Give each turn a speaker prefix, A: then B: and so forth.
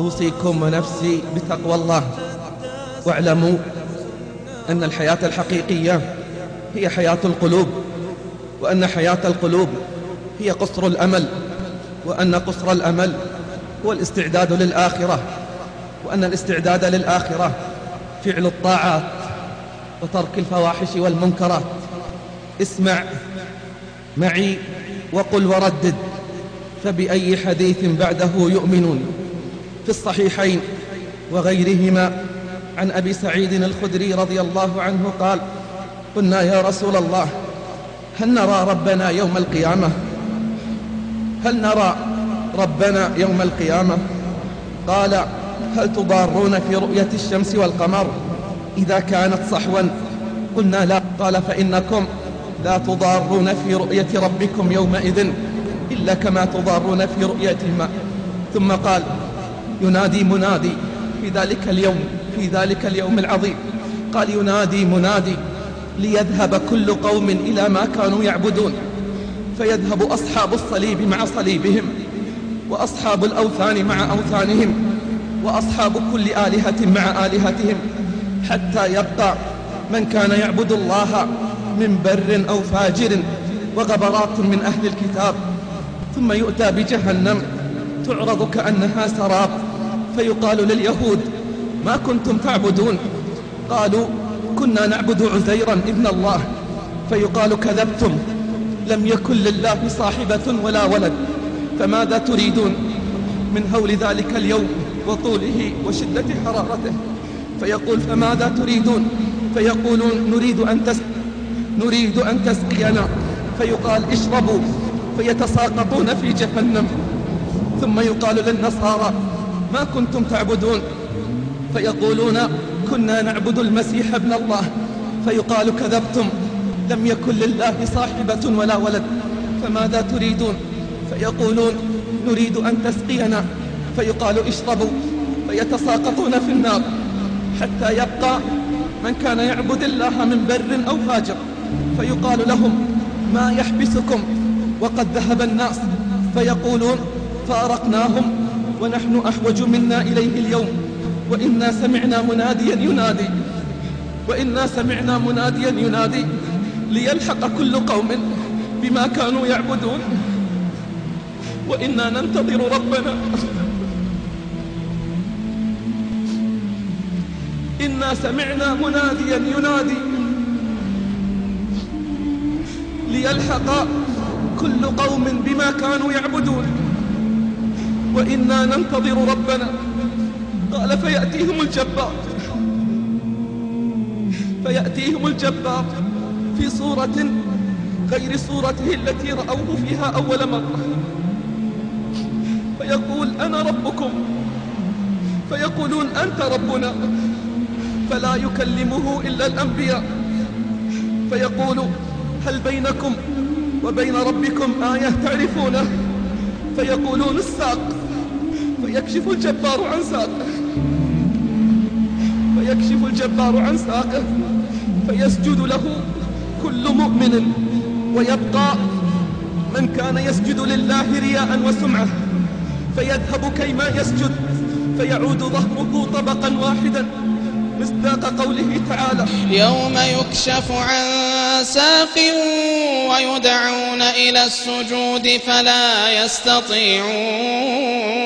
A: أوصيكم ونفسي بتقوى الله. واعلموا أن الحياة الحقيقية هي حياة القلوب وأن حياة القلوب هي قصر الأمل وأن قصر الأمل هو الاستعداد للآخرة وأن الاستعداد للآخرة فعل الطاعات وترك الفواحش والمنكرات. اسمع معي وقل وردد فبأي حديث بعده يؤمنون؟ في الصحيحين وغيرهما. عن أبي سعيد الخدري رضي الله عنه قال قلنا يا رسول الله هل نرى ربنا يوم القيامة؟ هل نرى ربنا يوم القيامة؟ قال هل تضارون في رؤية الشمس والقمر؟ إذا كانت صحوا. قلنا لا. قال فإنكم لا تضارون في رؤية ربكم يومئذ إلا كما تضارون في رؤية الماء. ثم قال ينادي منادي في ذلك اليوم في ذلك اليوم العظيم. قال ينادي منادي ليذهب كل قوم إلى ما كانوا يعبدون. فيذهب أصحاب الصليب مع صليبهم وأصحاب الأوثان مع أوثانهم وأصحاب كل آلهة مع آلهتهم حتى يبقى من كان يعبد الله من بر أو فاجر وغبرات من أهل الكتاب. ثم يؤتى بجهنم تعرض كأنها سراب. فيقال لليهود ما كنتم تعبدون؟ قالوا كنا نعبد عزيرا ابن الله. فيقال كذبتم لم يكن لله صاحبة ولا ولد فماذا تريدون من هول ذلك اليوم وطوله وشدة حرارته؟ فيقول فماذا تريدون؟ فيقولون نريد أن تس نريد أن تسقينا. فيقال اشربوا. فيتساقطون في جهنم. ثم يقال للنصارى ما كنتم تعبدون. فيقولون كنا نعبد المسيح ابن الله. فيقال كذبتم. لم يكن لله صاحبة ولا ولد. فماذا تريدون؟ فيقولون نريد أن تسقينا. فيقال اشربوا. فيتساقطون في النار. حتى يبقى من كان يعبد الله من بر أو فاجر فيقال لهم ما يحبسكم. وقد ذهب الناس. فيقولون فارقناهم. ونحن أحوج منا إليه اليوم. وإنا سمعنا مناديا ينادي. وإنا سمعنا مناديا ينادي. ليلحق كل قوم بما كانوا يعبدون. وإنا ننتظر ربنا. إنا سمعنا مناديا ينادي. ليلحق كل قوم بما كانوا يعبدون. وإنا ننتظر ربنا. قال فيأتيهم الجبار. فيأتيهم الجبار في صورة غير صورته التي رأوه فيها أول مرة. فيقول أنا ربكم. فيقولون أنت ربنا. فلا يكلمه إلا الأنبياء. فيقول هل بينكم وبين ربكم آية تعرفونه؟ فيقولون الساق. فيكشف الجبار عن ساقه. فيكشف الجبار عن ساقه. فيسجد له كل مؤمن. ويبقى من كان يسجد لله رياء وسمعة. فيذهب كيما يسجد. فيعود ظهره طبقا واحدا. مصداق قوله تعالى.
B: يوم يكشف عن ساق ويدعون إلى السجود فلا يستطيعون.